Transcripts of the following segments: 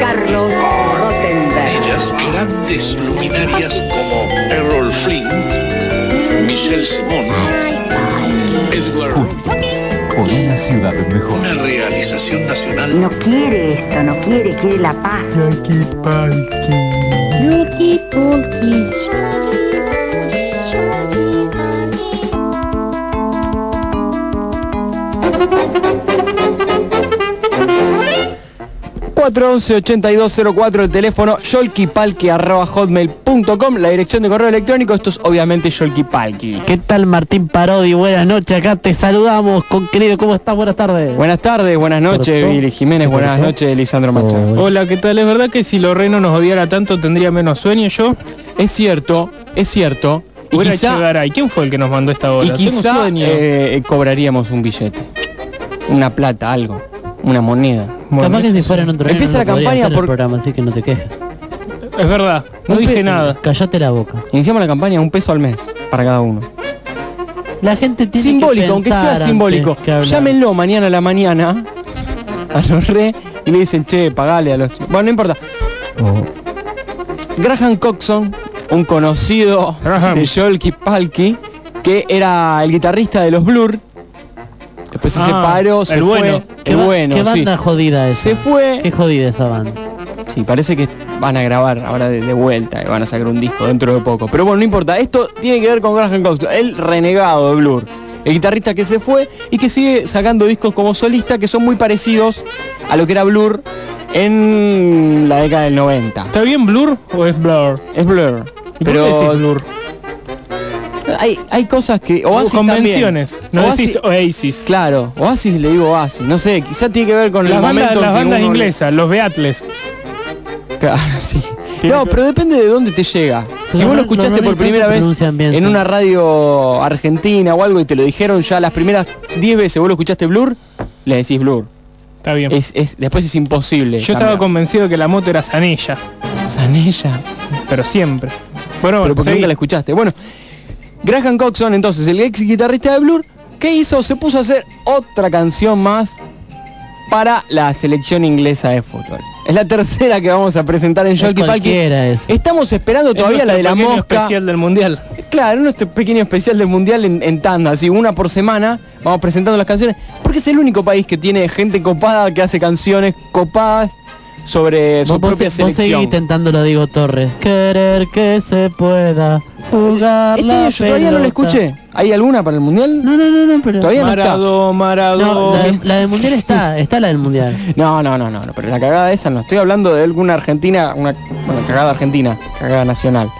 Carlos Rottenberg. Ellas, grandes luminarias como Errol Flynn, Michelle Simon, Edward. Por una ciudad mejor. Una realización nacional. No quiere esto, no quiere, quiere la paz. Yuki Pulki. 411-8204 el teléfono yolkipalki.hotmail.com la dirección de correo electrónico esto es obviamente yolkipalki ¿Qué tal Martín Parodi? Buenas noches, acá te saludamos, con querido, ¿cómo estás? Buenas tardes. buenas tardes buenas noches. Viri Jiménez ¿Se buenas noches Lisandro Machado Oh. Hola, ¿qué tal? ¿Es verdad que si Loreno nos odiara tanto tendría menos sueño yo? es cierto es cierto y quizá, Echegaray, ¿quién fue el que nos mandó esta y hora? Tengo quizá sueño. eh, cobraríamos un billete una plata algo una moneda Bueno, Capaz que si fuera en otro año Empieza no la campaña el por- programa, así que no te quejes. Es verdad, no Un dije peso. nada. Callate la boca. iniciamos la campaña un peso al mes para cada uno La gente tiene simbólico, que aunque sea simbólico. Llámenlo mañana a la mañana a los re y le dicen, che, pagale a los... Bueno, no importa. Graham Coxon, un conocido Graham. de Jolky Palky, que era el guitarrista de los Blur. Después se Ah, separó, se el fue. bueno. ¿Qué, el ba- bueno, qué sí. banda jodida esa? Se fue. Qué jodida esa banda. Sí, parece que van a grabar ahora de, de vuelta y van a sacar un disco dentro de poco. Pero bueno, no importa. Esto tiene que ver con Graham Coxon, el renegado de Blur. El guitarrista que se fue y que sigue sacando discos como solista que son muy parecidos a lo que era Blur en la década del 90. ¿Está bien Blur o es Blur? Es Blur. ¿Y por qué Pero decís Blur? Hay, hay cosas que... Oasis Convenciones, también. no Oasis- decís Oasis. Claro, Oasis le digo Oasis. No sé, quizá tiene que ver con Las el bandas, momento en las bandas inglesas, los Beatles. Claro, sí. No, pero depende de dónde te llega. Si vos lo escuchaste por primera vez bien, en sí. una radio argentina o algo y te lo dijeron ya las primeras 10 veces, vos lo escuchaste Blur, le decís Blur. Está bien. Es, es, después es imposible. Yo estaba convencido que la moto era Zanella, Sanella. pero siempre. Bueno, Pero porque seguí. nunca la escuchaste. Bueno, Graham Coxon, entonces, el ex guitarrista de Blur, ¿qué hizo? Se puso a hacer otra canción más para la selección inglesa de fútbol. Es la tercera que vamos a presentar en Es Jolky esa. Estamos esperando Es todavía la de la mosca. especial del mundial. Claro, nuestro pequeño especial del mundial en, en tanda, así una por semana, vamos presentando las canciones, porque es el único país que tiene gente copada que hace canciones copadas sobre su Vos, vos, propia vos selección. intentando lo digo Torres. Querer que se pueda jugar Este la yo todavía no la escuché. ¿Hay alguna para el mundial? No, no, no, no, pero... Todavía no está. Marado. No, la, de- la del mundial está, está la del mundial. No, no, no, no, no, pero la cagada esa no. Estoy hablando de alguna argentina, una bueno, cagada argentina, cagada nacional.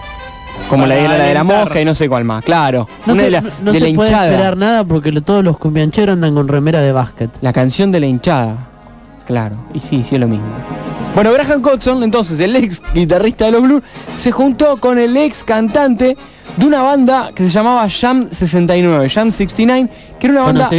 Como la, de la de la mosca y no sé cuál más, claro. No una se, de la, no- no de se la puede hinchada. esperar nada porque lo- todos los cumbiancheros andan con remera de básquet. La canción de la hinchada. Claro, y sí, sí es lo mismo. Bueno, Graham Coxon, entonces el ex guitarrista de los Blues, se juntó con el ex cantante de una banda que se llamaba Jam 69, Jam 69, que era una banda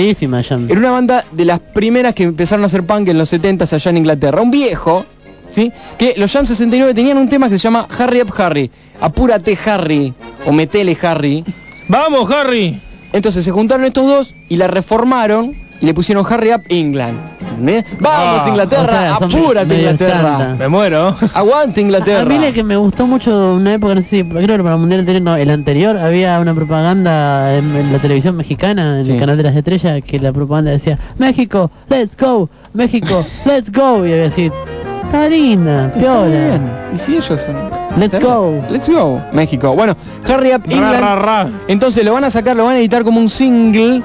era una banda de las primeras que empezaron a hacer punk en los 70 allá en Inglaterra. Un viejo, ¿sí? Que los Jam 69 tenían un tema que se llama Harry Up Harry. Apúrate Harry, o metele Harry. Vamos, Harry. Entonces se juntaron estos dos y la reformaron y le pusieron Harry Up England. ¿entendés? Vamos Ah, Inglaterra, o sea, son apúrate medio Inglaterra. chanta. Me muero. Aguante Inglaterra. A mí la que me gustó mucho una época, no sé si, creo que para el mundial anterior, no, el anterior, había una propaganda en, en la televisión mexicana, en Sí. el canal de las estrellas, que la propaganda decía, México, let's go, México, let's go, y había así, está linda, Está piola, bien. Y si ellos son... let's go. Let's go, México. Bueno, Harry Up Ra, England. ra, ra. Entonces lo van a sacar, lo van a editar como un single.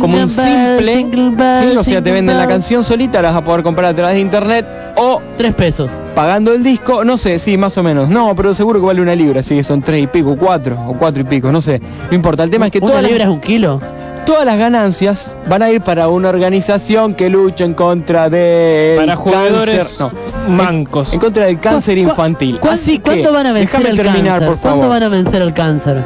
Como un simple. single bell, ¿sí? O sea, te venden la canción solita, la vas a poder comprar a través de internet o Tres pesos. pagando el disco, no sé, sí, más o menos. No, pero seguro que vale una libra, así que son tres y pico, cuatro o cuatro y pico, no sé. No importa, el tema es que ¿Una todas las, libra es un kilo? todas las ganancias van a ir para una organización que lucha en contra de Para jugadores mancos. en contra del cáncer ¿Cu- cu- infantil. ¿Cuánto, Así que, cuánto van a vencer déjame el terminar, cáncer? por ¿Cuánto favor. van a vencer el cáncer?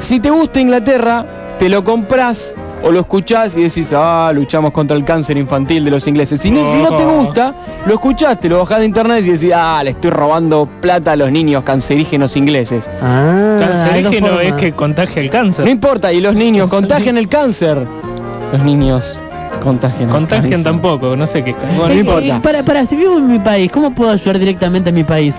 Si te gusta Inglaterra, te lo compras o lo escuchás y decís, ah, luchamos contra el cáncer infantil de los ingleses. Si no, si no te gusta, lo escuchaste, lo bajás de internet y decís, ah, le estoy robando plata a los niños cancerígenos ingleses. Ah, Cancerígeno es que contagia el cáncer. No importa, y los niños contagian el cáncer. Los niños Contagian. Contagian tampoco, no sé qué. Bueno, no importa. para, para, si vivo en mi país, ¿cómo puedo ayudar directamente a mi país?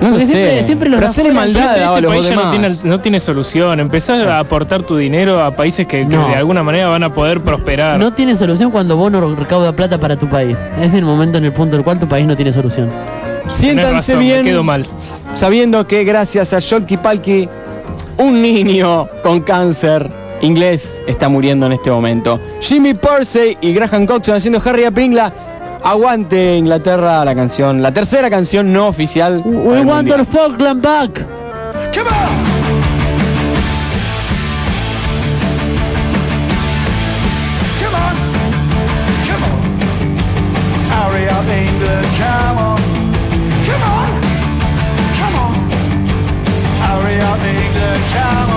No lo siempre- sé. siempre los Pero maldad Este a los país ya no tiene, no tiene solución. Empezás a aportar tu dinero a países que, que No. de alguna manera van a poder prosperar. No tiene solución cuando vos no recauda plata para tu país. Es el momento en el punto en el cual tu país no tiene solución. Siéntanse razón, me bien. quedo mal. sabiendo que gracias a Yolki Palki, un niño con cáncer inglés está muriendo en este momento. Jimmy Pursey y Graham Coxon haciendo Harry a Pingla. Aguante Inglaterra la canción, la tercera canción no oficial. We want our Falkland back. Come on! Come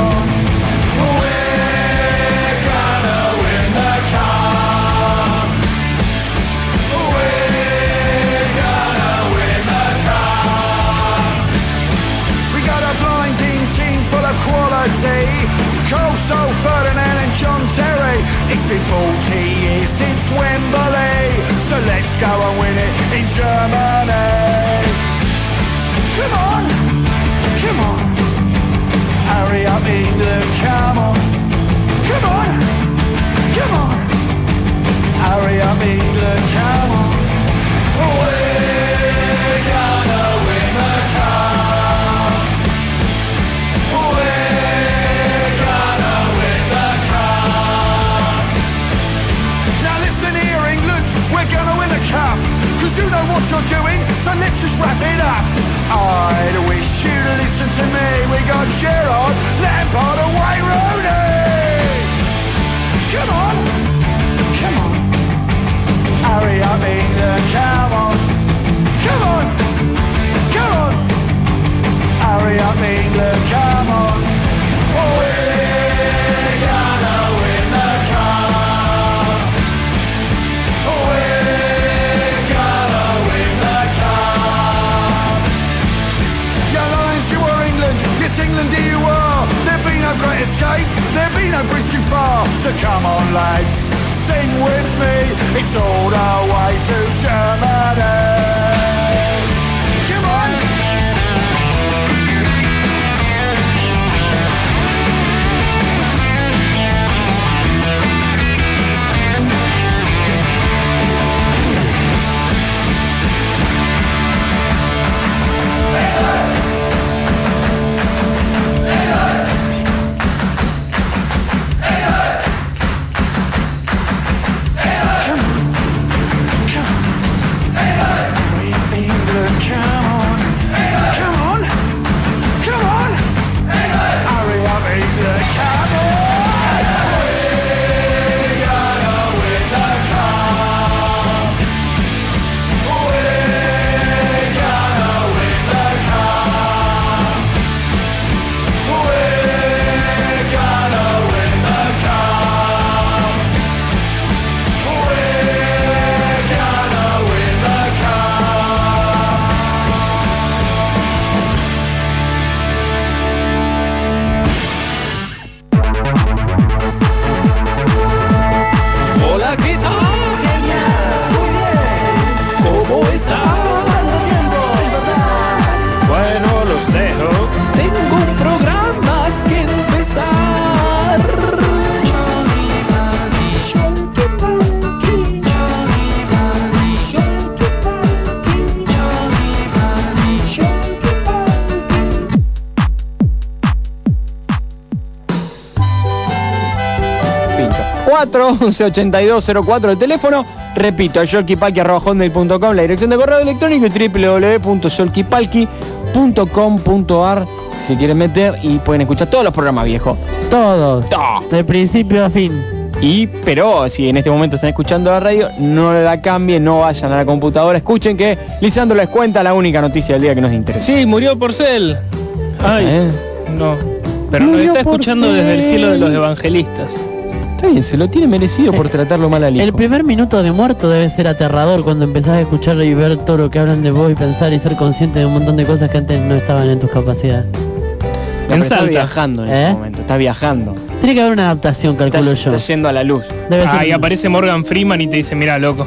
on! Been 40 years since Wembley. So let's go and win it in Germany. Come on, come on. Hurry up England, come on. Come on, come on. Hurry up England, come on. We're gonna what you're doing, so let's just wrap it up. I'd wish you'd listen to me. We got Gerard, Lampard, and Wayne Rooney. Come on, come on. Hurry up, England, come on. Come on, come on. Hurry up, England, come on. Oh, We're Be no bridge far. So come on, lads, sing with me. It's all the way to Germany. 04 11 82 04 el teléfono. Repito, yolkipalki.com la dirección de correo electrónico y www.yolkipalki.com.ar se quieren meter y pueden escuchar todos los programas viejos. Todos. De principio a fin. Y, pero si en este momento están escuchando la radio, no la cambien, no vayan a la computadora, escuchen que Lisandro les cuenta la única noticia del día que nos interesa. Sí, murió Porcel. ¿Eh? Ay, no. Pero nos está escuchando desde el cielo de los evangelistas. Está bien, se lo tiene merecido por tratarlo mal al hijo. El primer minuto de muerto debe ser aterrador cuando empezás a escuchar y ver todo lo que hablan de vos y pensar y ser consciente de un montón de cosas que antes no estaban en tus capacidades. No, en está Salta. viajando en ¿Eh? ese momento, está viajando. Tiene que haber una adaptación, Está, calculo yo. está yendo a la luz. Debe ser- Ah, y aparece Morgan Freeman y te dice, mira, loco,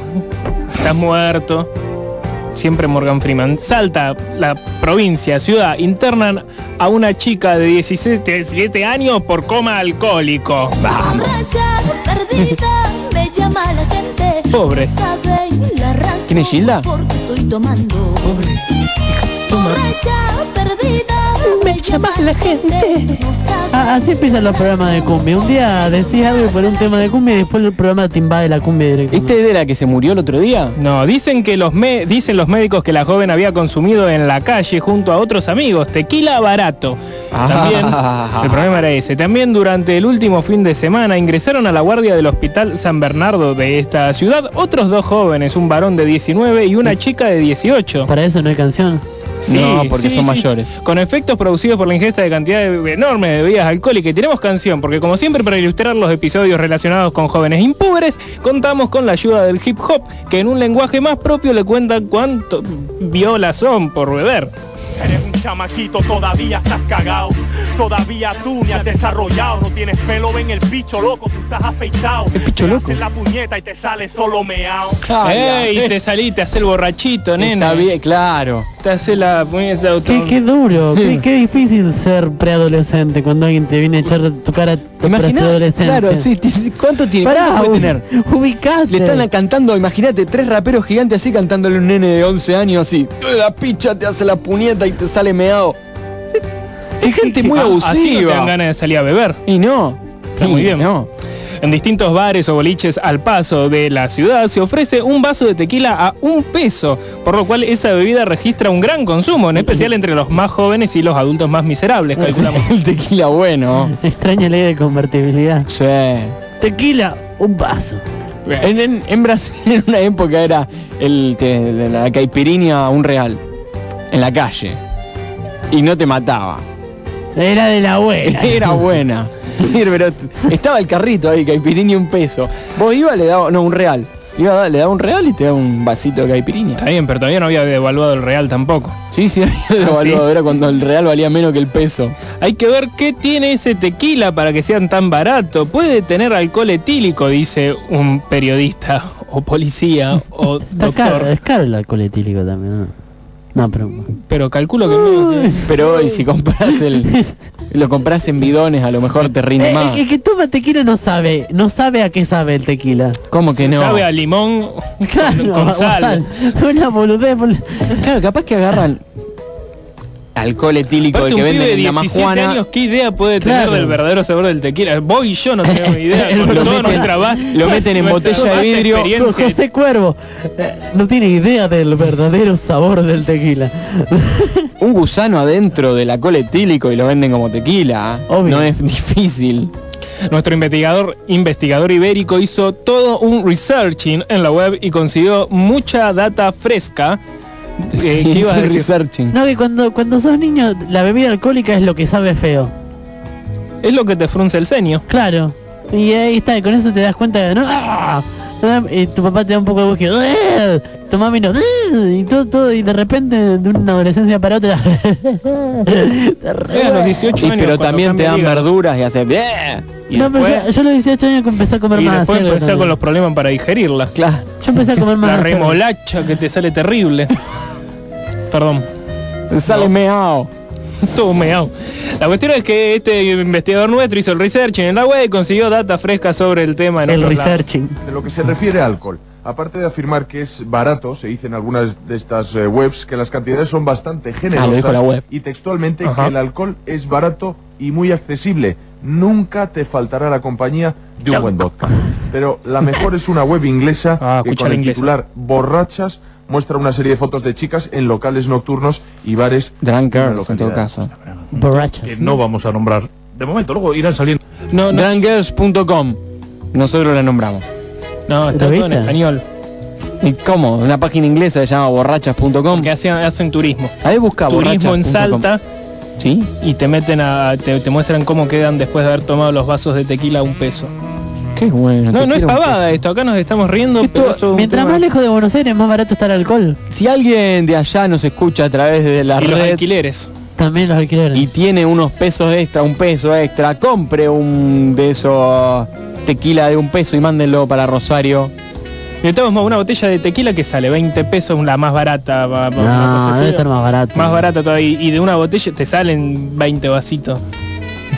estás muerto. Siempre Morgan Freeman. Salta, la provincia, ciudad, internan a una chica de 17 17 años por coma alcohólico. Vamos. Pobre. ¿Quién es Gilda? Borracha, perdida, me llama la gente. Ah, así empiezan los programas de cumbia. Un día decís algo por un tema de cumbia y después el programa te invade la cumbia directamente. ¿Este es de la que se murió el otro día? No, dicen que los me dicen los médicos que la joven había consumido en la calle junto a otros amigos tequila barato. También Ah. el problema era ese. También durante el último fin de semana ingresaron a la guardia del Hospital San Bernardo de esta ciudad otros dos jóvenes, un varón de 19 y una chica de 18. Para eso no hay canción. No, porque son mayores. Con efectos producidos por la ingesta de cantidades enormes de bebidas alcohólicas. Y tenemos canción, porque como siempre para ilustrar los episodios relacionados con jóvenes impúberes, contamos con la ayuda del hip hop, que en un lenguaje más propio le cuenta cuánto violas son por beber. Eres un chamaquito, todavía estás cagado. Todavía tú ni has desarrollado. No tienes pelo en el bicho loco, tú estás afeitado. ¿El bicho Te loco? haces la puñeta y te sale solo meao. Ey, te salí, te hace el borrachito, nena. Está bien, claro. Te hace la auto- Qué, qué duro, qué, qué difícil ser preadolescente cuando alguien te viene a echar tu cara ¿Te tu imaginas? preadolescencia. Claro, sí. ¿Cuánto tiene? Pará, ¿Cuánto puede tener? ubicate. Le están cantando, imagínate, tres raperos gigantes así cantándole a un nene de 11 años así. La picha te hace la puñeta y te sale meado. Es gente muy Ah, Así no te dan abusiva. ganas de salir a beber. Y no. Está muy bien. No. En distintos bares o boliches al paso de la ciudad se ofrece un vaso de tequila a un peso, por lo cual esa bebida registra un gran consumo, en especial entre los más jóvenes y los adultos más miserables, calculamos. El tequila bueno. Extraña ley de convertibilidad. Sí. Tequila, un vaso. En, en- en Brasil en una época era el, te- de la caipirinha un real. En la calle. Y no te mataba. Era de la buena. Era buena. Pero estaba el carrito ahí, caipirinha un peso. Vos ibas, le daba, no, un real. Iba a dar- le daba un real y te daba un vasito de caipirinha. Está bien, pero todavía no había devaluado el real tampoco. Sí, sí, había devaluado, ¿sí? era cuando el real valía menos que el peso. Hay que ver qué tiene ese tequila para que sean tan barato. Puede tener alcohol etílico, dice un periodista o policía o Está caro, doctor. es caro el alcohol etílico también, ¿no? No, pero... Pero calculo que menos. Pero hoy si compras el lo compras en bidones, a lo mejor te rinde Eh, más. el que toma tequila no sabe, no sabe a qué sabe el tequila. ¿Cómo que no? Sabe a limón Claro, con, con o sal. Una boludez. bol- Claro, capaz que agarran alcohol etílico Aparte, el que venden de en la 17 majuana. años, ¿qué idea puede tener Claro. del verdadero sabor del tequila? Vos y yo no tenemos idea. Lo meten- nuestra va- lo meten en botella de vidrio. José Cuervo eh, no tiene idea del verdadero sabor del tequila. Un gusano adentro del alcohol etílico y lo venden como tequila. Obvio. No es difícil. Nuestro investigador, investigador ibérico hizo todo un researching en la web y consiguió mucha data fresca. Eh, ¿Qué ibas a decir? Researching. No, que cuando, cuando sos niño, la bebida alcohólica es lo que sabe feo. Es lo que te frunce el ceño. Claro. Y ahí está, y con eso te das cuenta de, ¿no? ¡Ah! Y tu papá te da un poco de ¡Eh! tu mami no, ¡Eh! y todo, todo, y de repente de una adolescencia para otra. Eh, a los 18 Sí, años. pero también te dan verduras y hace ¡Bleh! y no, pero después, yo, yo a los 18 años que empecé a comer Y más después empezar también. con los problemas para digerirla. claro, Yo empecé a comer más La remolacha que te sale terrible. Perdón. sale meao. Todo meao. La cuestión es que este investigador nuestro hizo el research en la web y consiguió data fresca sobre el tema en El lados. researching. De lo que se refiere a alcohol, aparte de afirmar que es barato, se dice en algunas de estas eh, webs que las cantidades son bastante generosas Ah, dijo la web. y textualmente Ajá. que el alcohol es barato y muy accesible. Nunca te faltará la compañía de un buen vodka. Pero la mejor es una web inglesa Ah, que con el inglesa. titular Borrachas muestra una serie de fotos de chicas en locales nocturnos y bares. Drunk Girls en todo caso. Borrachas. Que no vamos a nombrar. De momento, luego irán saliendo. No, no, Drunker's.com. Nosotros la nombramos. no, está ¿Lo todo en español. ¿Y cómo? Una página inglesa se llama borrachas.com. Que hacen, hacen turismo. Ahí busca Turismo en. Salta ¿Sí? y te meten a, te, te muestran cómo quedan después de haber tomado los vasos de tequila a un peso. Qué bueno. No, no es pavada esto, acá nos estamos riendo, Esto, pero esto es un Mientras tema- más lejos de Buenos Aires, más barato está el alcohol. Si alguien de allá nos escucha a través de la y los alquileres. También los alquileres. y tiene unos pesos extra, un peso extra, compre un de esos tequila de un peso y mándenlo para Rosario. Necesitamos una botella de tequila que sale 20 pesos, la más barata. no, debe estar más barato. Más barata todavía. Y de una botella te salen 20 vasitos.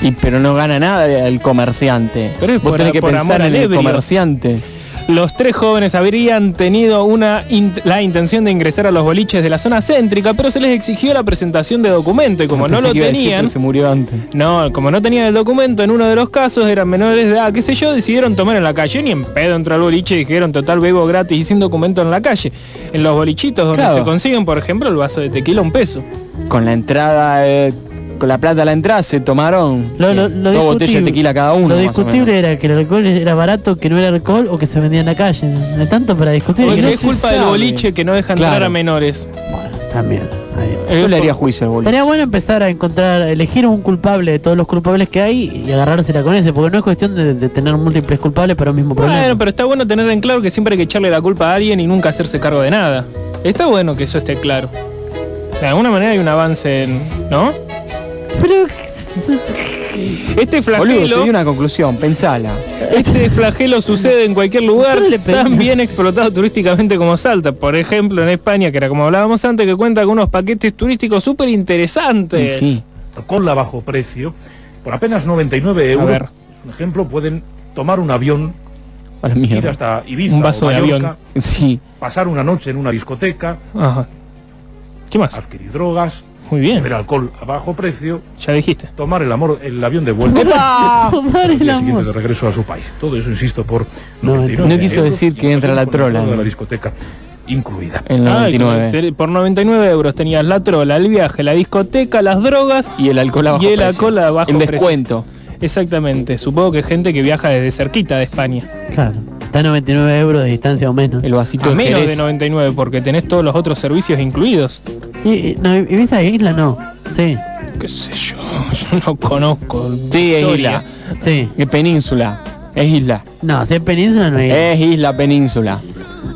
Y pero no gana nada el comerciante. Pero es Vos por- tenés que por pensar amor en el comerciante. Los tres jóvenes habrían tenido una in- la intención de ingresar a los boliches de la zona céntrica, pero se les exigió la presentación de documento y como no lo decir, tenían, se murió antes. no, como no tenían el documento, en uno de los casos eran menores de edad, qué sé yo, decidieron tomar en la calle, ni en pedo entrar al boliche y dijeron total bebo gratis y sin documento en la calle. En los bolichitos donde Claro. se consiguen, por ejemplo, el vaso de tequila un peso. Con la entrada, eh, con la plata a la entrada se tomaron Lo, lo, eh, lo dos botellas de tequila cada uno. Lo discutible era que el alcohol era barato, que no era alcohol o que se vendía en la calle. No hay tanto para discutir. Que no es culpa del boliche que no deja entrar Claro. a menores. Bueno, también. ahí. Yo le haría juicio al boliche. Estaría bueno empezar a encontrar, elegir un culpable de todos los culpables que hay y agarrársela con ese, porque no es cuestión de, de tener múltiples culpables para un mismo problema. Bueno, pero está bueno tener en claro que siempre hay que echarle la culpa a alguien y nunca hacerse cargo de nada. Está bueno que eso esté claro. De alguna manera hay un avance, en- ¿no? Pero- Este Boludo, flagelo, te di una conclusión, pensala. este flagelo sucede en cualquier lugar tan bien explotado turísticamente como Salta. Por ejemplo, en España, que era como hablábamos antes, que cuenta con unos paquetes turísticos súper interesantes. sí. con la bajo precio, por apenas 99 euros, ver. un ejemplo, pueden tomar un avión, ir hasta Ibiza Un vaso o de Mallorca, avión. Sí. pasar una noche en una discoteca, Ajá. ¿Qué más? adquirir drogas, Muy bien. beber alcohol a bajo precio, Ya dijiste. tomar el amor, el avión de vuelta Tomar el el día siguiente amor. de regreso a su país. Todo eso, insisto, por No, 99 no quiso decir que entra la trola, la discoteca incluida. En la Ah, 99. te- por 99 euros tenías la trola, el viaje, la discoteca, las drogas Y el alcohol a bajo y el alcohol a bajo En precio. descuento. Exactamente. Supongo que gente que viaja desde cerquita de España. Claro. Está a 99 euros de distancia o menos. El vasito A de menos Jerez. de 99 porque tenés todos los otros servicios incluidos. Y, y- no, Ibiza es isla no. Sí, Qué sé yo, yo no conozco. Sí, es isla. sí. Es península. Es isla. No, si es península no es isla. Es isla península.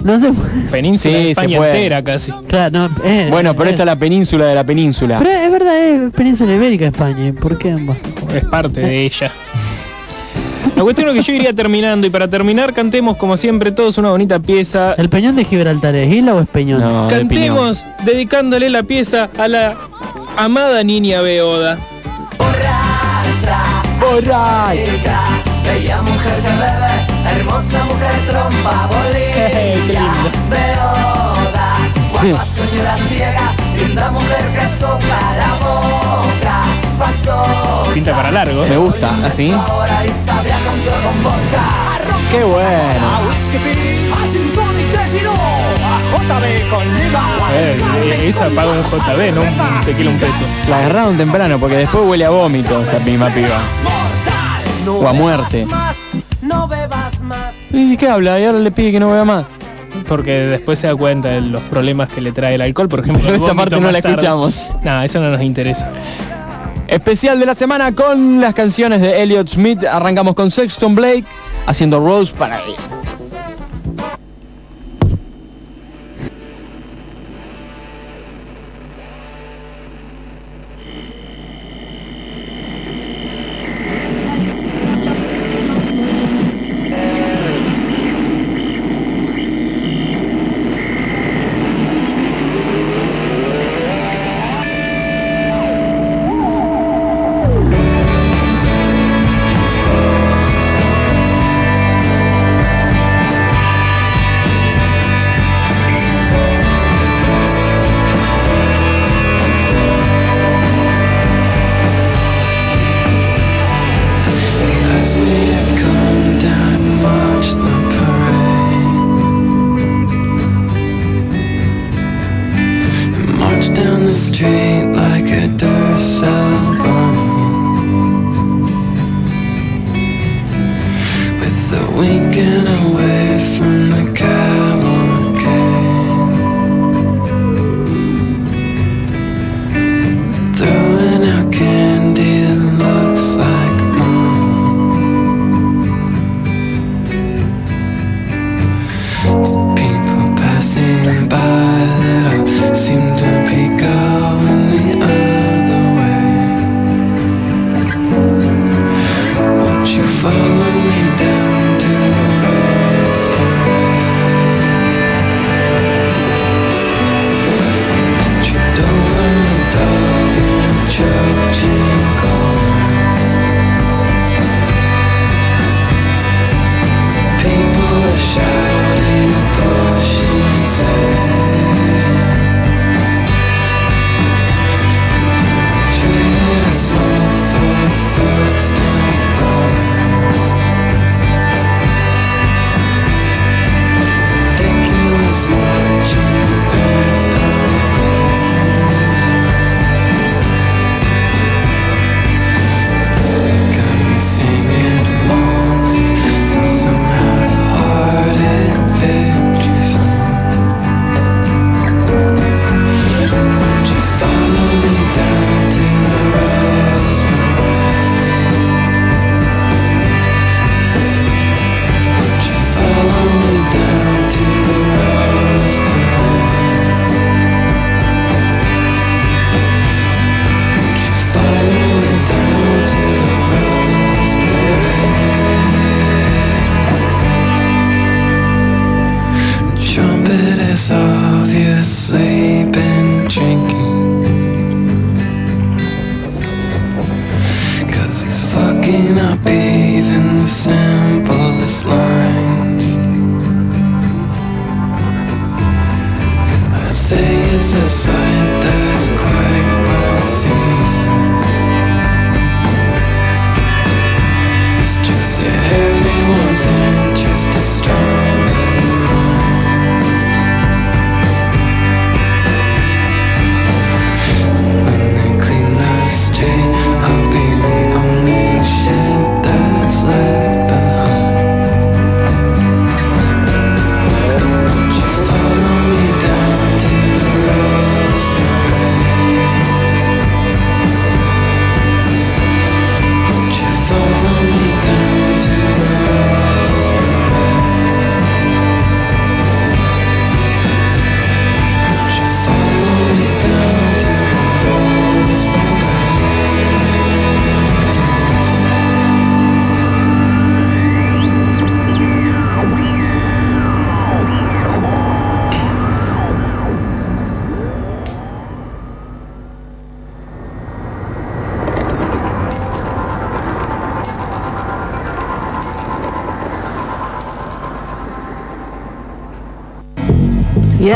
No se puede. Península Sí, de se España puede. entera casi. Claro, no, eh, Bueno, pero eh, esta es la península de la península. Pero es verdad, es península ibérica España. ¿Por qué? Bueno. Es parte de ella. La cuestión es que yo iría terminando y para terminar cantemos como siempre todos una bonita pieza. ¿El peñón de Gibraltar es isla o es peñón? No, de. Cantemos dedicándole la pieza a la amada niña Beoda. Bella mujer que bebe, hermosa mujer trompa bolilla, beoda, guapa señora ciega, linda mujer que sopla la boca. Pinta para largo. Me gusta, así. Qué bueno. Eh, esa paga un JB, no un tequila un peso. La agarraron temprano porque después huele a vómito esa misma piba. O a muerte. ¿Y qué habla? Y ahora le pide que no vea más. Porque después se da cuenta de los problemas que le trae el alcohol, por ejemplo. Pero esa parte no la tarde. escuchamos. Nada, eso no nos interesa. Especial de la semana con las canciones de Elliot Smith. Arrancamos con Sexton Blake haciendo Rose para él.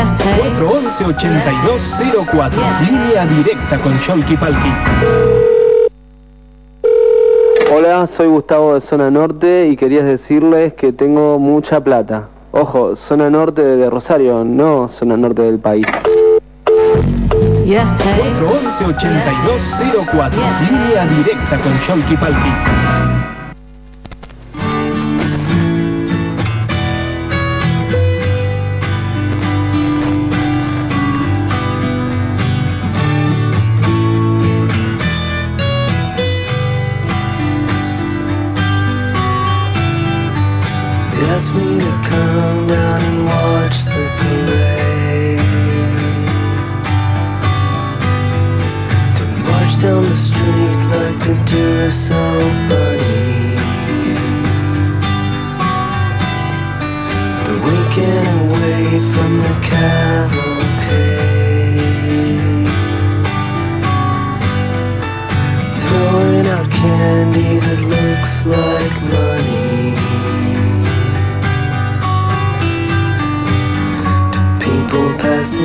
411-8204. Línea directa con Cholky Palki. Hola, soy Gustavo de Zona Norte y quería decirles que tengo mucha plata. Ojo, Zona Norte de Rosario, no Zona Norte del país. 411-8204. Línea directa con Cholky Palki.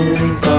Thank you.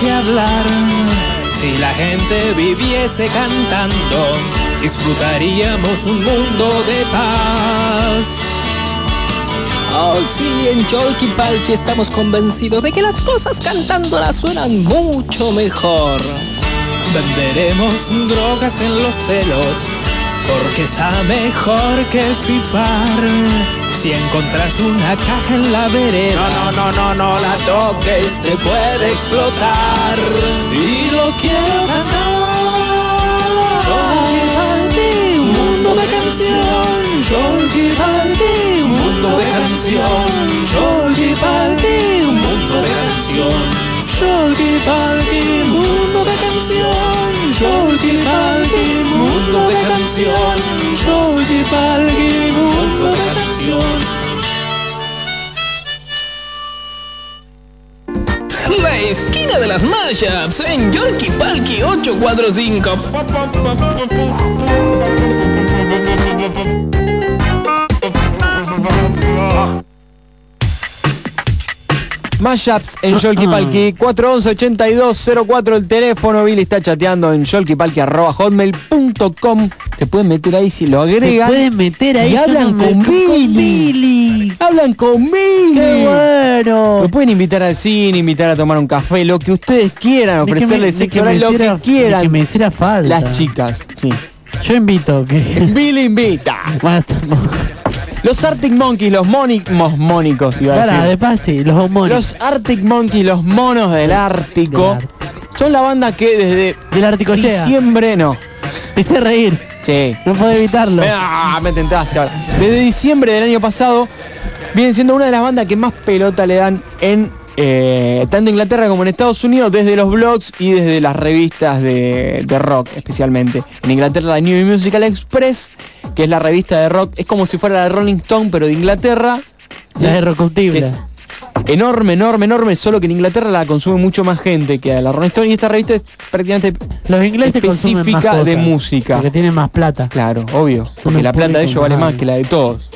Que hablar. Si la gente viviese cantando, disfrutaríamos un mundo de paz. Oh, sí, en Palki estamos convencidos de que las cosas cantándolas suenan mucho mejor. Venderemos drogas en los celos, porque está mejor que pipar. Si encontras una caja en la vereda, no, no, no, no, no la toques, te puede explotar. Y lo quiero cantar. Jolky Palki, un mundo de canción. Jolky Palki, un mundo de canción. Jolky Palki, un mundo de canción. Jolky Palki, mundo de canción. Jolky Palki, mundo de canción. Jolky Palki, las mashups en Yorkie Palki 845. Mashups en Yolki Palki. 411-8204 el teléfono. Billy está chateando en yolkipalki.hotmail.com Se pueden meter ahí si lo agregan. Se pueden meter ahí, y hablan no con con Billy. Billy. Hablan con Billy. ¡Qué bueno! Lo pueden invitar al cine, invitar a tomar un café, lo que ustedes quieran, Ni que me- ofrecerle ni sexo que me oral, lo que quieran que me hiciera falta. Las chicas, sí. Yo invito que Billy invita Los Arctic Monkeys, los mónicos, mónicos iba a decir de paz, sí, los homónicos. Los Arctic Monkeys, los monos del Ártico, son la banda que desde Del Articochea. diciembre, no, Te hice reír. sí, No puedo evitarlo. Ah, me tentaste ahora. Desde diciembre del año pasado vienen siendo una de las bandas que más pelota le dan en eh, tanto en Inglaterra como en Estados Unidos, desde los blogs y desde las revistas de, de rock especialmente. En Inglaterra la New Musical Express, que es la revista de rock, es como si fuera la Rolling Stone, pero de Inglaterra. Ya es recutible. Es enorme, enorme, enorme, solo que en Inglaterra la consume mucho más gente que a la Rolling Stone y esta revista es prácticamente Los ingleses consumen más específica de cosas, música. Porque tienen más plata. Claro, obvio. Porque la plata de ellos vale más que la de todos.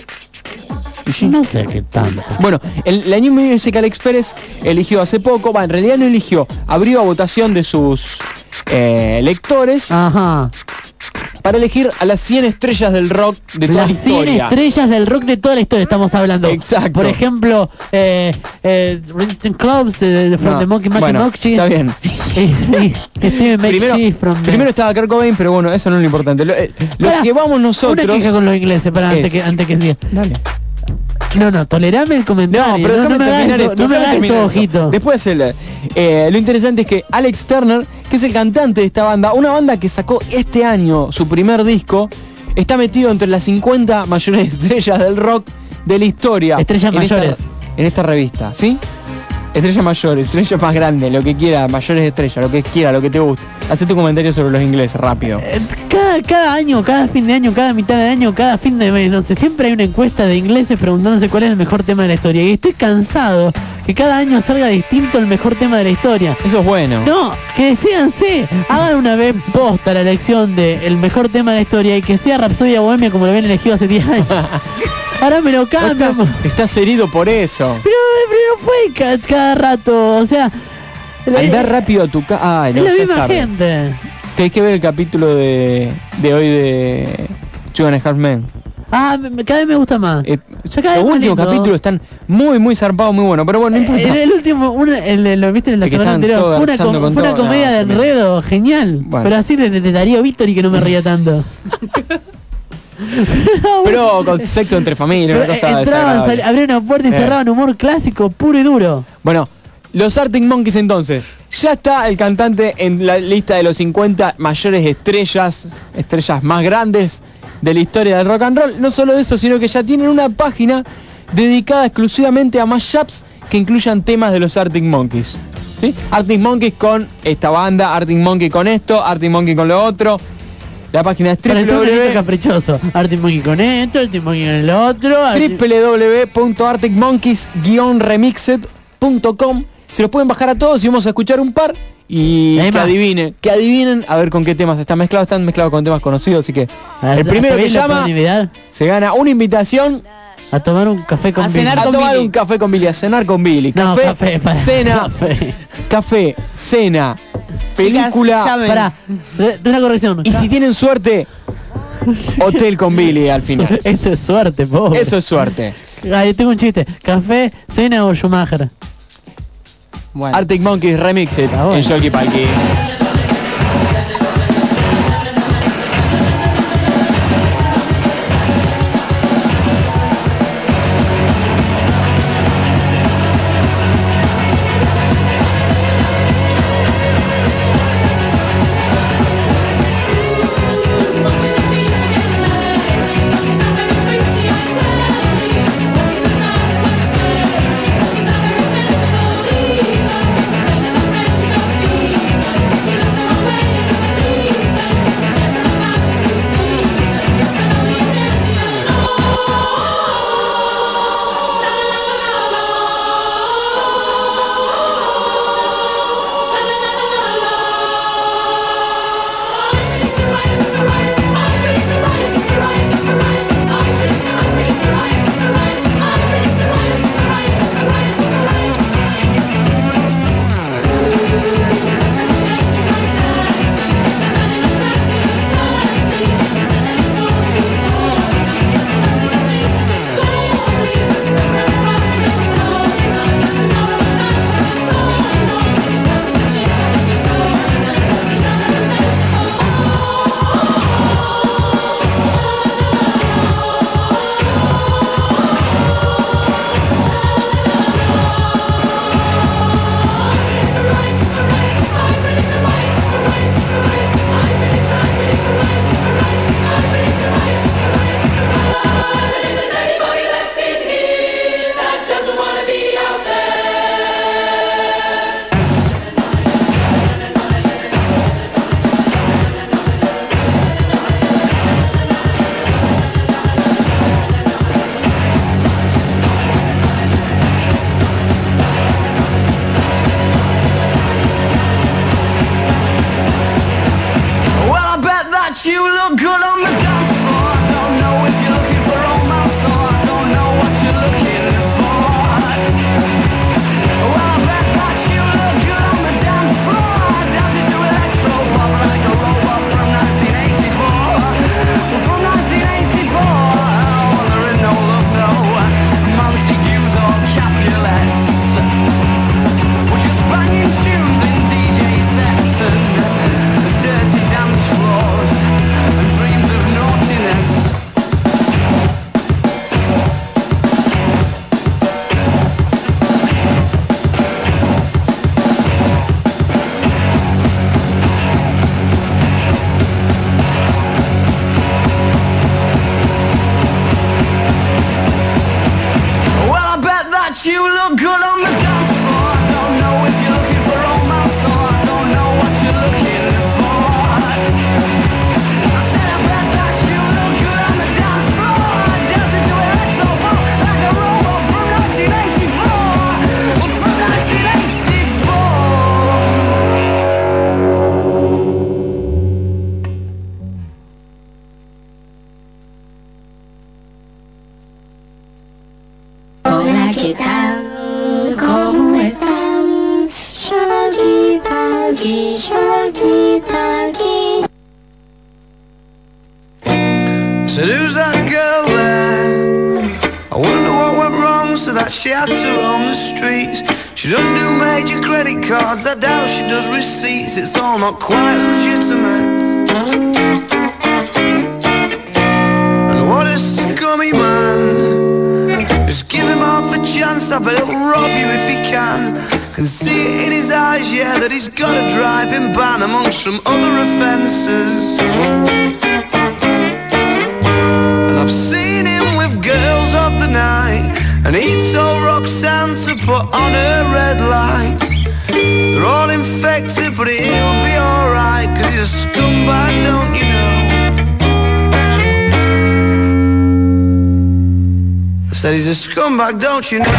No sé qué tanto. Bueno, el, la New Musical Express eligió hace poco, va, en realidad no eligió, abrió a votación de sus eh, lectores Ajá. para elegir a las 100 estrellas del rock de toda la Las 100 historia. estrellas del rock de toda la historia estamos hablando. Exacto. Por ejemplo, eh, eh, Clubs de, de From No, the Monkey Monkey bueno, Monkey. está bien. Primero, McShee from the- primero estaba Kurt Cobain, pero bueno, eso no es lo importante. Lo, eh, lo que vamos Una nosotros... queja con los ingleses, para antes es- que, antes que siga. Dale. No, no, tolerame el comentario. No, pero no, déjame me hagas esto. no me hagas esto. ojito. Después el, eh, lo interesante es que Alex Turner, que es el cantante de esta banda, una banda que sacó este año su primer disco, está metido entre las 50 mayores estrellas del rock de la historia. Estrellas en esta- mayores. en esta revista, ¿sí? Estrellas mayores, estrellas más grandes, lo que quiera, mayores estrellas, lo que quiera, lo que te guste. Hacé tu comentario sobre los ingleses, rápido. Eh, Cada, cada año, cada fin de año, cada mitad de año, cada fin de mes, no sé, siempre hay una encuesta de ingleses preguntándose cuál es el mejor tema de la historia. Y estoy cansado que cada año salga distinto el mejor tema de la historia. Eso es bueno. No, que decíanse, hagan una vez posta la elección de el mejor tema de la historia y que sea Rapsodia Bohemia como lo habían elegido hace 10 años. Ahora me lo Vos cambian. estás, estás herido por eso. Pero, pero no puede ca- cada rato, o sea... Andar rápido a tu casa. No, es la misma tarde. gente. Tenés que ver el capítulo de, de hoy de Half Men. Ah, me- cada vez me gusta más. Eh, cada los últimos capítulos están muy, muy zarpados, muy buenos. Pero bueno, no importa. El, el último, una, el, el- lo viste en la semana anterior, fue una, garchando com- con fue una todo, comedia no, de enredo, genial. Bueno. Pero así de, de Darío Víctor y que no me ría tanto. Pero con sexo entre familias, una cosa eh, entraban, desagradable. sal- abrían una puerta y Eh. cerraban humor clásico, puro y duro. Bueno, los Arctic Monkeys entonces. Ya está el cantante en la lista de los 50 mayores estrellas, estrellas más grandes de la historia del rock and roll. No solo eso, sino que ya tienen una página dedicada exclusivamente a mashups que incluyan temas de los Arctic Monkeys. ¿Sí? Arctic Monkeys con esta banda, Arctic Monkey con esto, Arctic Monkey con lo otro. La página es www caprichoso. Monkey con esto, Artie Monkey con el otro. Www.arcticmonkeys-remixed.com Se los pueden bajar a todos y vamos a escuchar un par y que adivinen, que adivinen a ver con qué temas están mezclados, están mezclados con temas conocidos, así que el primero que llama se gana una invitación a tomar un café con A Billy. cenar a con tomar Billy. un café con Billy, a cenar con Billy. No, Café, café, para- cena, café. café, cena, película. Chicas. Pará, de, una corrección. y si tienen suerte, hotel con Billy al final. Eso es suerte, pobre. Eso es suerte. Ahí tengo un chiste. Café, cena o Schumacher. Bueno. Arctic Monkeys Remixed Ah, bueno. en Shocky Palki. she knows.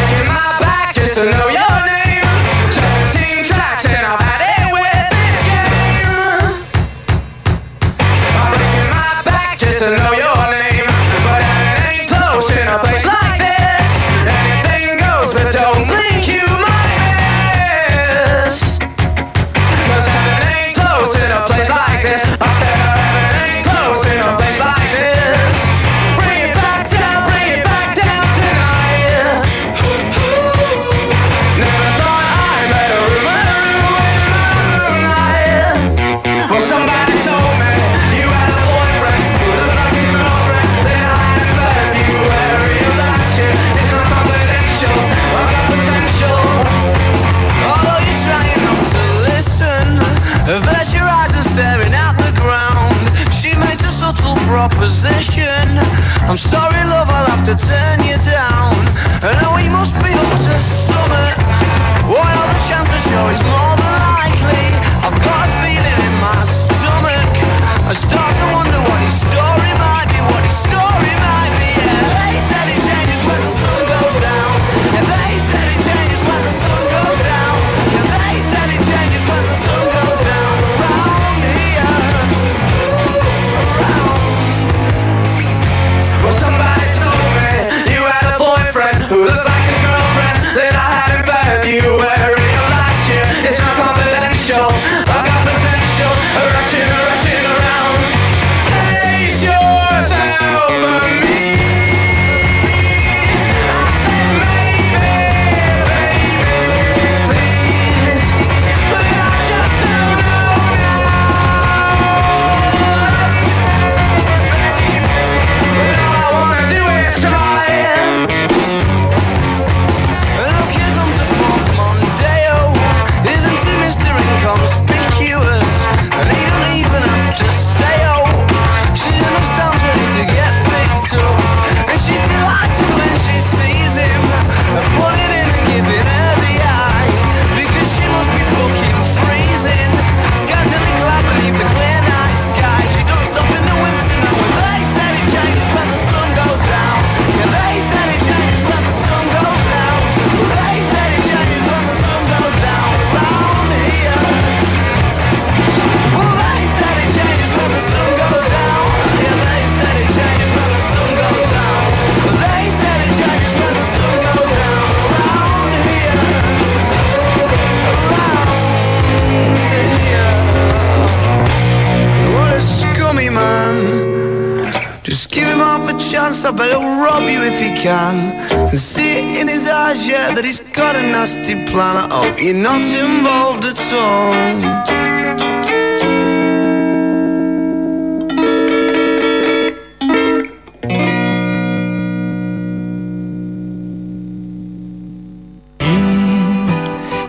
Nasty plan. I hope you're not involved at all.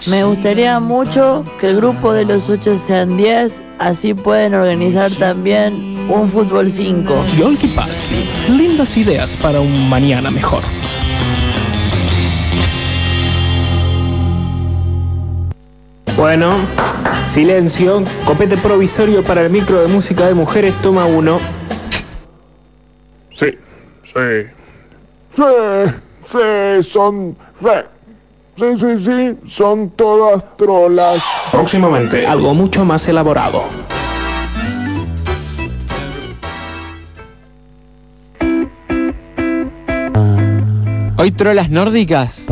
Me gustaría mucho que el grupo de los 8 sean 10, así pueden organizar también un fútbol 5. Yolki Palki. Lindas ideas para un mañana mejor. Bueno, silencio. Copete provisorio para el micro de música de mujeres, toma uno. Sí, sí. Sí, sí, son... Sí, sí, sí, sí, son todas trolas. Próximamente, algo mucho más elaborado. ¿Hoy trolas nórdicas?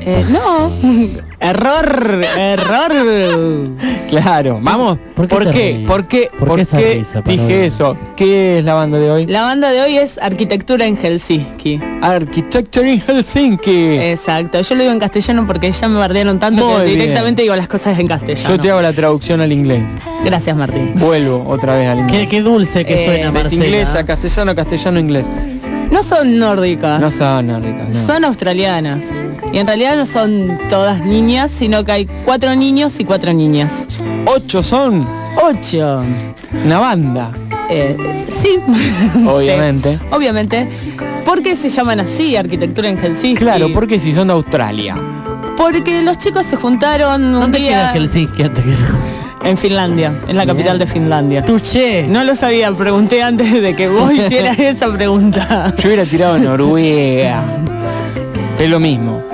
Eh, no. error, error. Claro, vamos. ¿Por qué ¿Por qué? ¿Por qué, ¿Por por qué esa qué dije eso? ¿Qué es la banda de hoy? La banda de hoy es Arquitectura en Helsinki. Architecture in Helsinki. Exacto, yo lo digo en castellano porque ya me bardearon tanto Muy que bien. directamente digo las cosas en castellano. Yo te hago la traducción al inglés. Gracias, Martín. Vuelvo otra vez al inglés. Qué, qué dulce que Eh, suena De Marcela. inglés a castellano, castellano, inglés. No son nórdicas, No son nórdicas, no. son australianas. Y en realidad no son todas niñas, sino que hay cuatro niños y cuatro niñas. Ocho son. Ocho. Una banda. Eh, sí. Obviamente. Sí, obviamente. ¿Por qué se llaman así, arquitectura en Helsinki? Claro, porque si son de Australia. Porque los chicos se juntaron un ¿Dónde día queda Helsinki antes que en Finlandia, en la capital de Finlandia. Tuché. No lo sabía, pregunté antes de que vos hicieras esa pregunta. Yo hubiera tirado Noruega. Es lo mismo.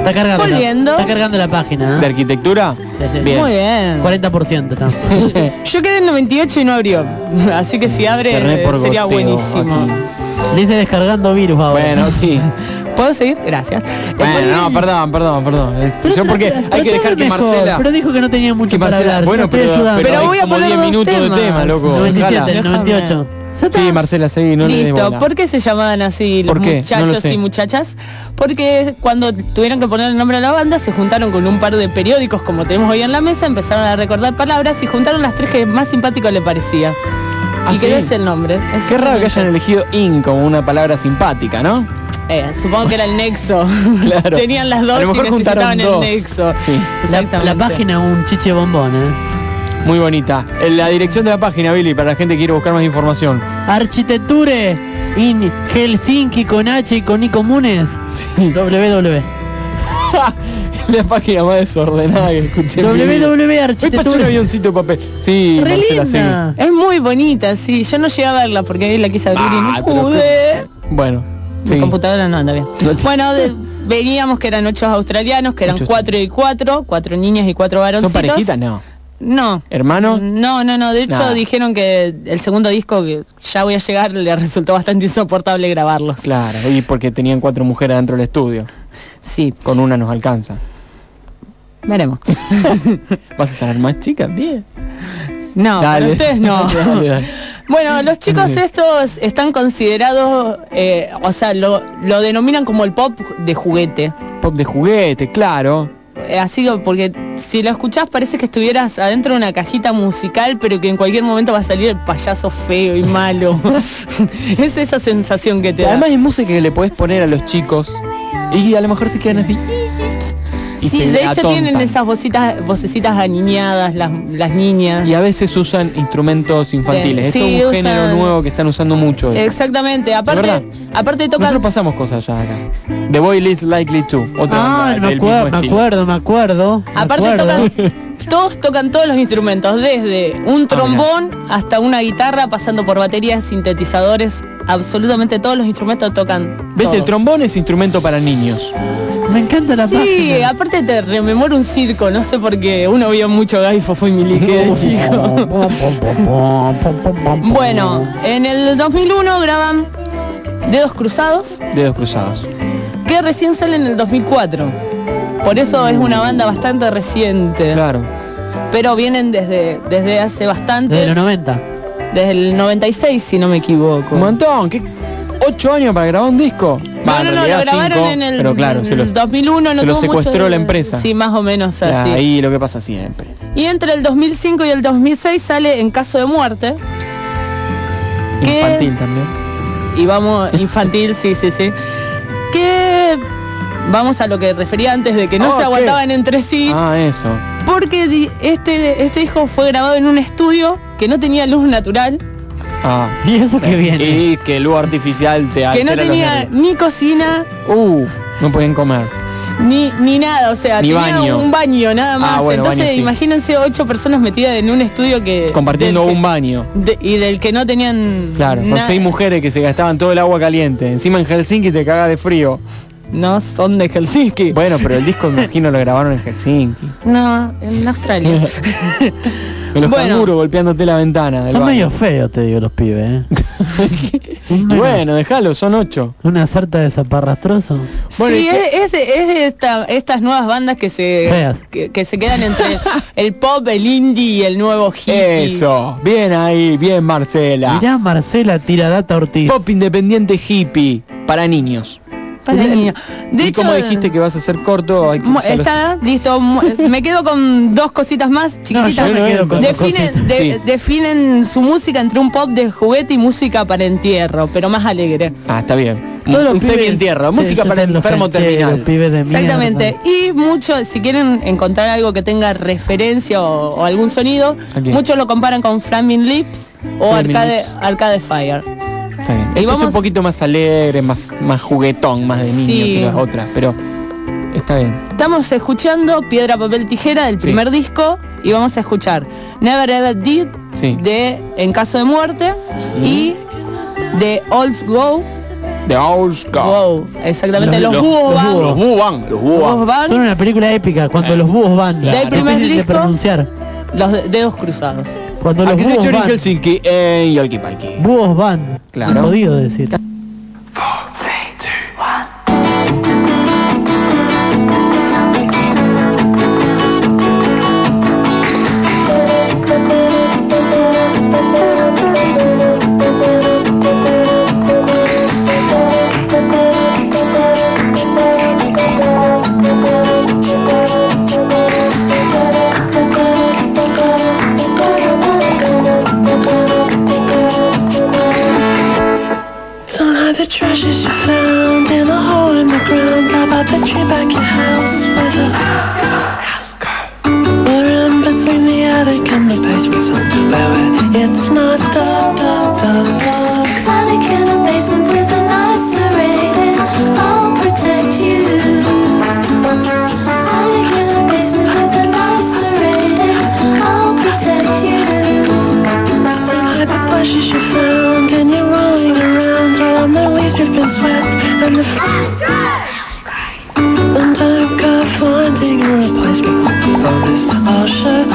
Está cargando, la, Volviendo. está cargando la página. ¿De ¿eh? arquitectura? Sí, sí, sí. Bien. Muy bien. 40% está. Yo quedé en 98 y no abrió. Así que si abre por sería buenísimo. aquí. Dice descargando virus ahora. Bueno, sí. ¿Puedo seguir? Gracias. Bueno, no, perdón, perdón, perdón. Pero Yo porque pero hay que dejar que mejor, Marcela... Pero dijo que no tenía mucho que para Marcela, hablar. bueno, pero, ayudando. Pero voy a poner 10 dos minutos temas. de tema, loco. 97, Dejala. 98. Sí, Marcela, seguí, no Listo. ¿por qué se llamaban así los muchachos y muchachas? Porque cuando tuvieron que poner el nombre a la banda se juntaron con un par de periódicos como tenemos hoy en la mesa, empezaron a recordar palabras y juntaron las tres que más simpático le parecía. Ah, y quedó sí. ese el nombre. Qué raro que hayan elegido in como una palabra simpática, ¿no? Eh, supongo que era el nexo. Claro. Tenían las dos y necesitaban dos. el nexo. Sí. La, Exactamente. la página un chiche bombón, ¿eh? Muy bonita. En la dirección de la página, Billy, para la gente que quiere buscar más información. Architetture in Helsinki con H y con I comunes. www. la página más desordenada que escuché. en mi vida. www Hoy pasó un avioncito de papel. Sí, Re Marcela, sí. linda. Es muy bonita, sí. Yo no llegué a verla porque ahí la quise abrir y no Ah, pude. Bueno, Mi sí. computadora no anda bien. Bueno, de- veníamos que eran ocho australianos, que eran Ocho. cuatro y cuatro, cuatro niñas y cuatro ¿Son varoncitos. parejitas? No. No. ¿Hermanos? No, no, no. De hecho dijeron que el segundo disco que ya voy a llegar le resultó bastante insoportable grabarlos. Claro, y porque tenían cuatro mujeres dentro del estudio. Sí. Con una nos alcanza. Veremos. ¿Vas a tener más chicas? Bien. No, para ustedes no. Dale, dale, dale. Bueno, los chicos estos están considerados, eh, o sea, lo, lo denominan como el pop de juguete. Pop de juguete, claro. Eh, así que, porque si lo escuchás parece que estuvieras adentro de una cajita musical, pero que en cualquier momento va a salir el payaso feo y malo. es esa sensación que te da. Además hay música que le podés poner a los chicos y a lo mejor se quedan así. Y Sí, de hecho atontan. tienen esas vocecitas, vocecitas aniñadas, las, las niñas. Y a veces usan instrumentos infantiles. Esto Sí, es un género nuevo que están usando mucho. Exactamente, aparte, aparte tocan Nosotros pasamos cosas ya acá. The Boy Is Likely To. Otra Ah, banda me, acuer- me acuerdo, me acuerdo. me Aparte acuerdo. tocan, todos tocan todos los instrumentos, desde Ah, un trombón hasta una guitarra, pasando por baterías, sintetizadores, absolutamente todos los instrumentos tocan. ¿Ves? El trombón es instrumento para niños. Me encanta la Sí, página. aparte te rememoro un circo, no sé por qué uno vio mucho Gaifo fue Milique de chico. bueno, en el 2001 graban Dedos Cruzados, Dedos cruzados. que recién sale en el 2004. Por eso es una banda bastante reciente. Claro. Pero vienen desde, desde hace bastante. Desde los 90. Desde el 96, si no me equivoco. Un montón. ¿Qué? ¿Ocho años para grabar un disco? No, Va, no, no, lo grabaron cinco, en el, Pero claro, se lo, el 2001, no se lo secuestró mucho de- la empresa. Sí, más o menos así. Ahí lo que pasa siempre. Y entre el 2005 y el 2006 sale En Caso de Muerte. Infantil también. Y vamos, infantil, sí, sí, sí. Que vamos a lo que refería antes de que no Ah, se ¿qué? aguantaban entre sí. Ah, eso. Porque este, este disco fue grabado en un estudio que no tenía luz natural, Ah. Y eso que viene. Y que el luz artificial te que no altera los tenía nervios. ni cocina, Uh, no pueden comer. ni, ni nada, o sea, Ni tenía baño. un baño nada más. Ah, bueno, Entonces baño sí. imagínense ocho personas metidas en un estudio que... Compartiendo del que- un baño. de- y del que no tenían Claro, con nada. seis mujeres que se gastaban todo el agua caliente. Encima en Helsinki te caga de frío. No son de Helsinki. Bueno, pero el disco me imagino lo grabaron en Helsinki. No, en Australia. Con los Bueno. canguros golpeándote la ventana del Son baño. medio feos, te digo, los pibes, ¿eh? Bueno, déjalo, son ocho. Una sarta de zaparrastroso. Bueno, sí, ¿y qué- es, es, es de esta- estas nuevas bandas que se que, que se quedan entre el pop, el indie y el nuevo hippie. Eso, bien ahí, bien Marcela. Mirá Marcela Tiradata Ortiz. Pop independiente hippie para niños. Para niños. De y hecho, como dijiste que vas a hacer corto, hay que Está listo, me quedo con dos cositas más chiquititas. definen, cositas. de- Sí. definen su música entre un pop de juguete y música para entierro, pero más alegre. Ah, está bien. Todos los Un pibes semi-entierro, se- música para hacen los enfermo cancheros, terminal. pibes de mierda. Exactamente. Y muchos, si quieren encontrar algo que tenga referencia o, o algún sonido, muchos lo comparan con Flaming Lips o Flaming Arcade, Lips. Arcade Fire. Está bien. Y Esto es vamos- un poquito más alegre, más, más juguetón, más de niño Sí. que las otras, pero está bien. Estamos escuchando Piedra, Papel, Tijera del Sí. primer disco y vamos a escuchar Never Ever Did Sí. de En Caso de Muerte y de Old Go. The Old School. Wow, exactamente, los, Los- búhos los van. Los búhos van, los búhos van. Son una película épica cuando los búhos van. Del primer de disco. pronunciar. los de- dedos cruzados. Cuando los Aquí búhos hecho en van. Helsinki, en Yolkipalki. Búhos van. Claro. Jodido decir. back in. On this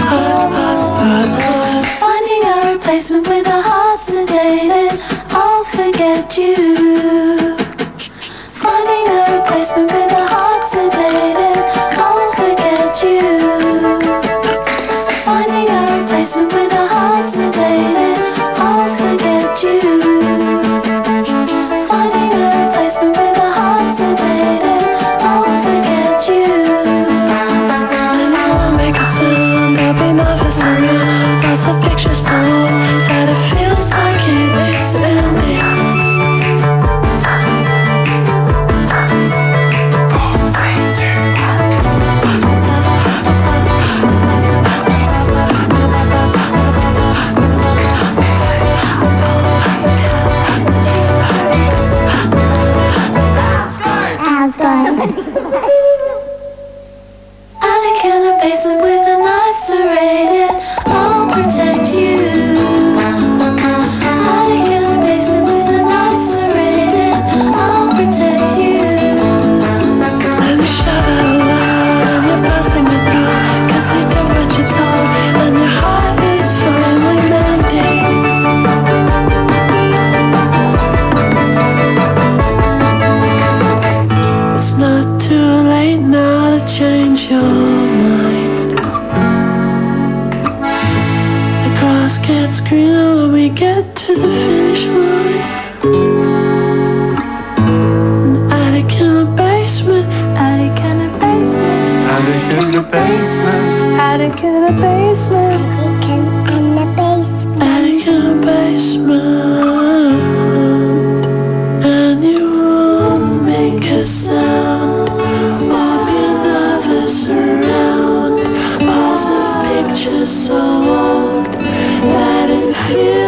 So old that and filled.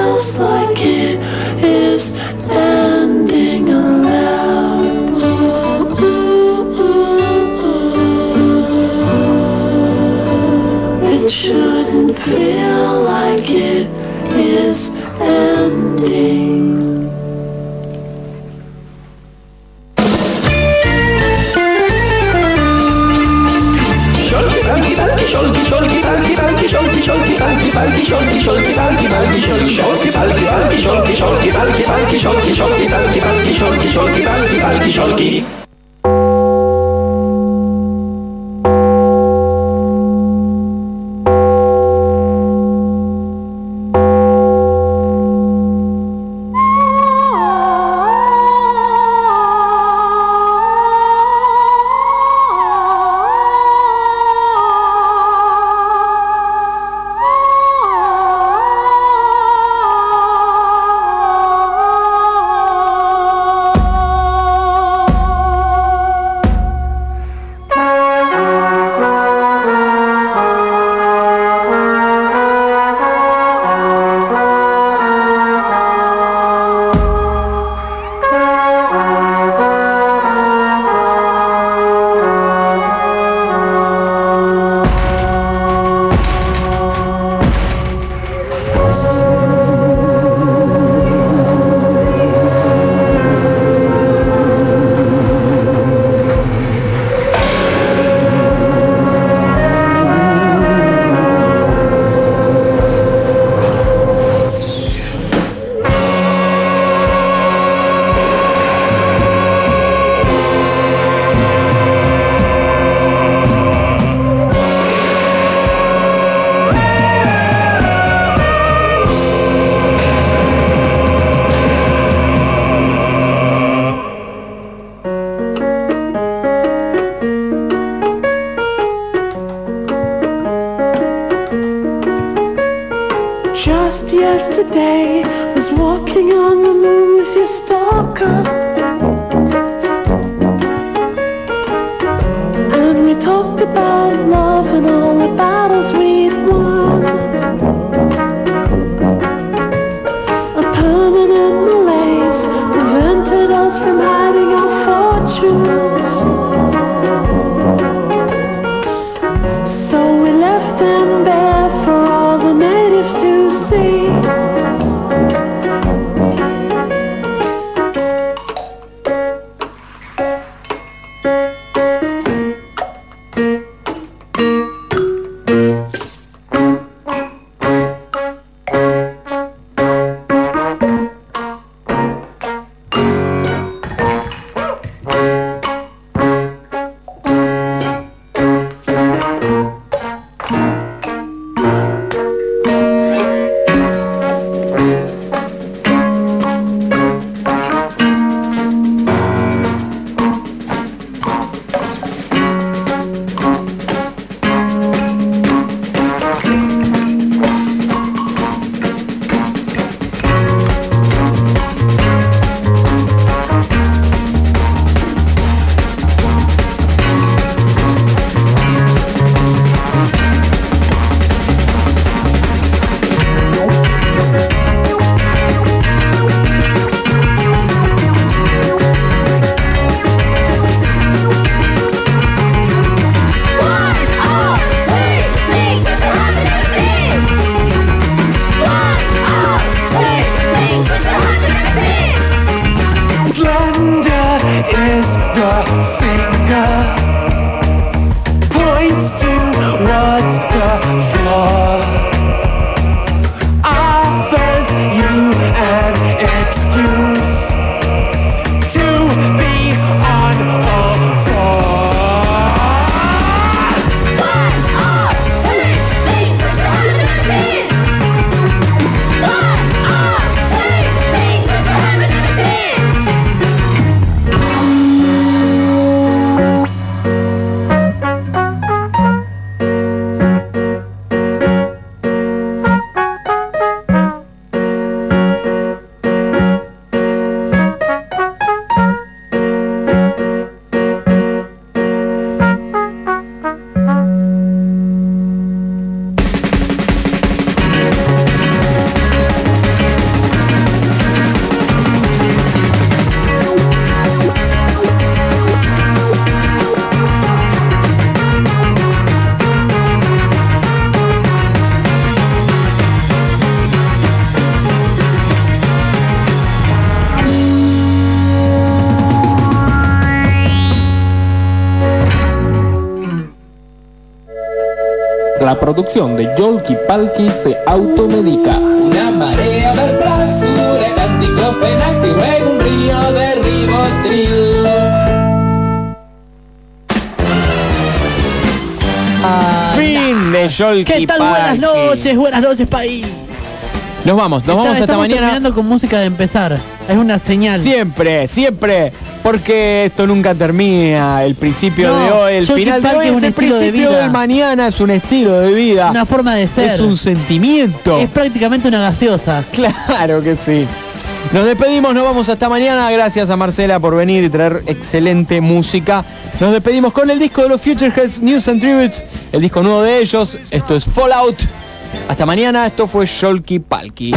Producción de Yolki Palki se automedica. Una marea perplex, huracán, diclofenac y luego un río de ribotril. Fin de Yolki ¿Qué tal? Buenas Palki. noches, buenas noches, país. Nos vamos, nos vamos hasta Estamos mañana. terminando con música de empezar. Es una señal. Siempre, siempre, porque esto nunca termina. El principio No, de hoy, el final de hoy es es un el estilo de principio vida. del mañana, es un estilo de vida. Una forma de ser. Es un sentimiento. Es prácticamente una gaseosa. Claro que sí. Nos despedimos, nos vamos hasta mañana. Gracias a Marcela por venir y traer excelente música. Nos despedimos con el disco de los Futureheads News and Tributes, el disco nuevo de ellos. Esto es Fallout. Hasta mañana, esto fue Sholky Palki.